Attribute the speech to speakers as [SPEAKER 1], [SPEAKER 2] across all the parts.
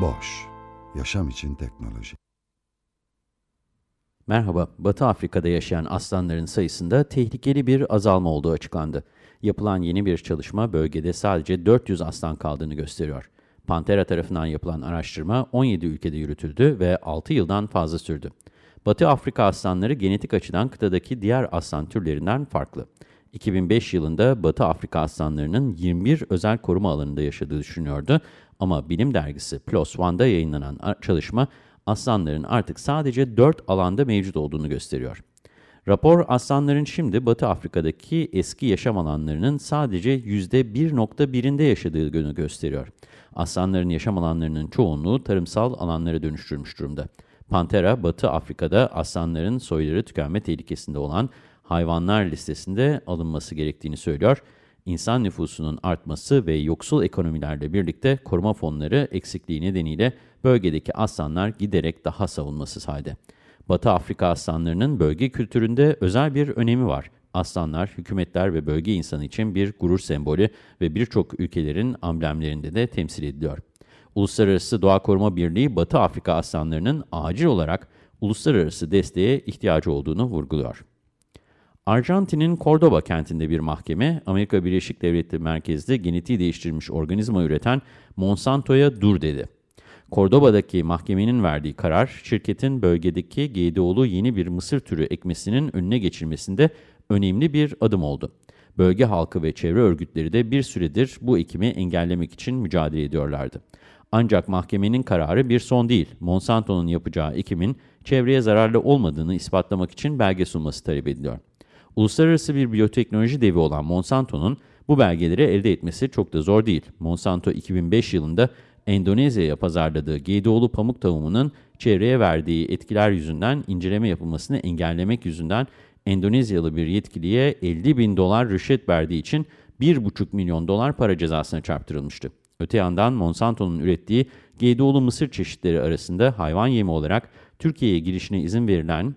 [SPEAKER 1] Boş, yaşam için teknoloji.
[SPEAKER 2] Merhaba, Batı Afrika'da yaşayan aslanların sayısında tehlikeli bir azalma olduğu açıklandı. Yapılan yeni bir çalışma bölgede sadece 400 aslan kaldığını gösteriyor. Pantera tarafından yapılan araştırma 17 ülkede yürütüldü ve 6 yıldan fazla sürdü. Batı Afrika aslanları genetik açıdan kıtadaki diğer aslan türlerinden farklı. 2005 yılında Batı Afrika aslanlarının 21 özel koruma alanında yaşadığı düşünüyordu ama bilim dergisi PLOS ONE'da yayınlanan çalışma aslanların artık sadece 4 alanda mevcut olduğunu gösteriyor. Rapor aslanların şimdi Batı Afrika'daki eski yaşam alanlarının sadece %1.1'inde yaşadığını gösteriyor. Aslanların yaşam alanlarının çoğunluğu tarımsal alanlara dönüştürmüş durumda. Pantera, Batı Afrika'da aslanların soyları tükenme tehlikesinde olan hayvanlar listesinde alınması gerektiğini söylüyor. İnsan nüfusunun artması ve yoksul ekonomilerle birlikte koruma fonları eksikliği nedeniyle bölgedeki aslanlar giderek daha savunmasız halde. Batı Afrika aslanlarının bölge kültüründe özel bir önemi var. Aslanlar, hükümetler ve bölge insanı için bir gurur sembolü ve birçok ülkelerin amblemlerinde de temsil ediliyor. Uluslararası Doğa Koruma Birliği, Batı Afrika aslanlarının acil olarak uluslararası desteğe ihtiyacı olduğunu vurguluyor. Arjantin'in Cordoba kentinde bir mahkeme, Amerika Birleşik Devletleri merkezli genetiği değiştirilmiş organizma üreten Monsanto'ya dur dedi. Cordoba'daki mahkemenin verdiği karar, şirketin bölgedeki GDO'lu yeni bir mısır türü ekmesinin önüne geçilmesinde önemli bir adım oldu. Bölge halkı ve çevre örgütleri de bir süredir bu ekimi engellemek için mücadele ediyorlardı. Ancak mahkemenin kararı bir son değil. Monsanto'nun yapacağı ekimin çevreye zararlı olmadığını ispatlamak için belge sunması talep ediliyor. Uluslararası bir biyoteknoloji devi olan Monsanto'nun bu belgeleri elde etmesi çok da zor değil. Monsanto 2005 yılında Endonezya'ya pazarladığı GDO'lu pamuk tavuğunun çevreye verdiği etkiler yüzünden inceleme yapılmasını engellemek yüzünden Endonezyalı bir yetkiliye 50 bin dolar rüşvet verdiği için 1,5 milyon dolar para cezasına çarptırılmıştı. Öte yandan Monsanto'nun ürettiği GDO'lu mısır çeşitleri arasında hayvan yemi olarak Türkiye'ye girişine izin verilen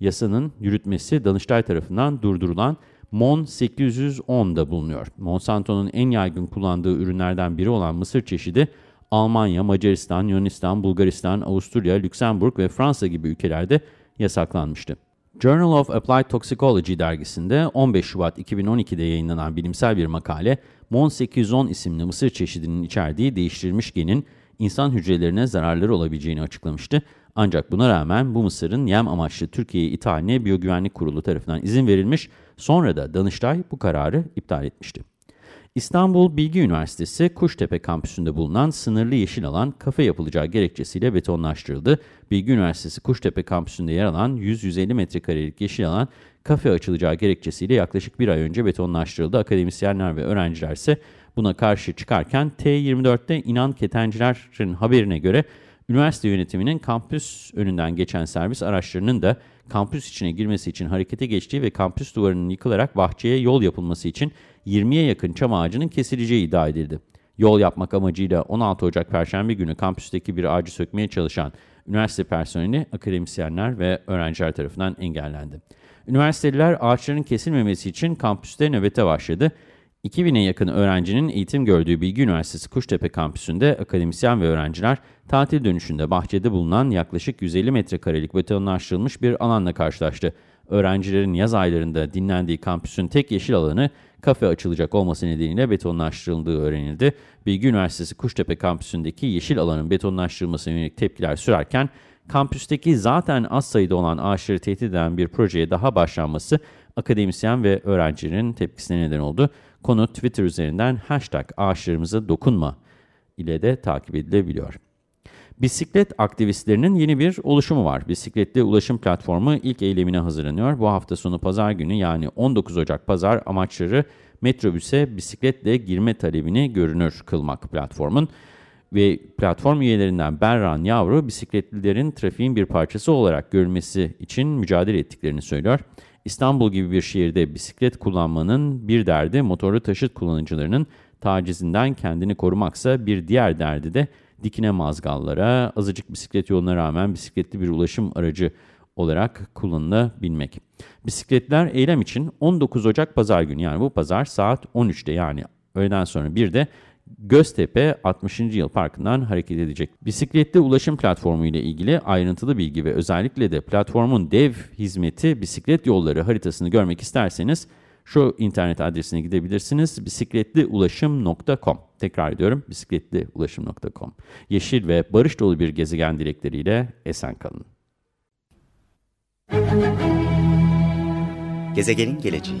[SPEAKER 2] yasanın yürütmesi Danıştay tarafından durdurulan MON 810'da bulunuyor. Monsanto'nun en yaygın kullandığı ürünlerden biri olan mısır çeşidi Almanya, Macaristan, Yunanistan, Bulgaristan, Avusturya, Lüksemburg ve Fransa gibi ülkelerde yasaklanmıştı. Journal of Applied Toxicology dergisinde 15 Şubat 2012'de yayınlanan bilimsel bir makale, MON 810 isimli mısır çeşidinin içerdiği değiştirilmiş genin insan hücrelerine zararları olabileceğini açıklamıştı. Ancak buna rağmen bu mısırın yem amaçlı Türkiye'ye ithaline Biyogüvenlik Kurulu tarafından izin verilmiş, sonra da Danıştay bu kararı iptal etmişti. İstanbul Bilgi Üniversitesi Kuştepe kampüsünde bulunan sınırlı yeşil alan kafe yapılacağı gerekçesiyle betonlaştırıldı. Bilgi Üniversitesi Kuştepe kampüsünde yer alan 100-150 metrekarelik yeşil alan kafe açılacağı gerekçesiyle yaklaşık bir ay önce betonlaştırıldı. Akademisyenler ve öğrenciler ise buna karşı çıkarken T24'te inan ketencilerin haberine göre üniversite yönetiminin kampüs önünden geçen servis araçlarının da kampüs içine girmesi için harekete geçtiği ve kampüs duvarının yıkılarak bahçeye yol yapılması için 20'ye yakın çam ağacının kesileceği iddia edildi. Yol yapmak amacıyla 16 Ocak Perşembe günü kampüsteki bir ağacı sökmeye çalışan üniversite personeli, akademisyenler ve öğrenciler tarafından engellendi. Üniversiteliler ağaçların kesilmemesi için kampüste nöbete başladı. 2000'e yakın öğrencinin eğitim gördüğü Bilgi Üniversitesi Kuştepe kampüsünde akademisyen ve öğrenciler tatil dönüşünde bahçede bulunan yaklaşık 150 metrekarelik betonlaştırılmış bir alanla karşılaştı. Öğrencilerin yaz aylarında dinlendiği kampüsün tek yeşil alanı kafe açılacak olması nedeniyle betonlaştırıldığı öğrenildi. Bilgi Üniversitesi Kuştepe kampüsündeki yeşil alanın betonlaştırılmasına yönelik tepkiler sürerken kampüsteki zaten az sayıda olan ağaçları tehdit eden bir projeye daha başlanması akademisyen ve öğrencilerin tepkisine neden oldu. Konu Twitter üzerinden hashtag ağaçlarımıza dokunma ile de takip edilebiliyor. Bisiklet aktivistlerinin yeni bir oluşumu var. Bisikletli ulaşım platformu ilk eylemine hazırlanıyor. Bu hafta sonu pazar günü yani 19 Ocak pazar amaçları metrobüse bisikletle girme talebini görünür kılmak platformun. Ve platform üyelerinden Berran Yavru bisikletlilerin trafiğin bir parçası olarak görülmesi için mücadele ettiklerini söylüyor. İstanbul gibi bir şehirde bisiklet kullanmanın bir derdi motorlu taşıt kullanıcılarının tacizinden kendini korumaksa bir diğer derdi de dikine mazgallara, azıcık bisiklet yoluna rağmen bisikletli bir ulaşım aracı olarak kullanılabilmek. Bisikletler eylem için 19 Ocak Pazar günü yani bu pazar saat 13'te yani öğleden sonra bir de Göztepe 60. Yıl Parkı'ndan hareket edecek. Bisikletli ulaşım platformu ile ilgili ayrıntılı bilgi ve özellikle de platformun dev hizmeti bisiklet yolları haritasını görmek isterseniz şu internet adresine gidebilirsiniz. bisikletliulaşım.com Tekrar ediyorum bisikletliulaşım.com Yeşil ve barış dolu bir gezegen dilekleriyle esen kalın.
[SPEAKER 3] Gezegenin geleceği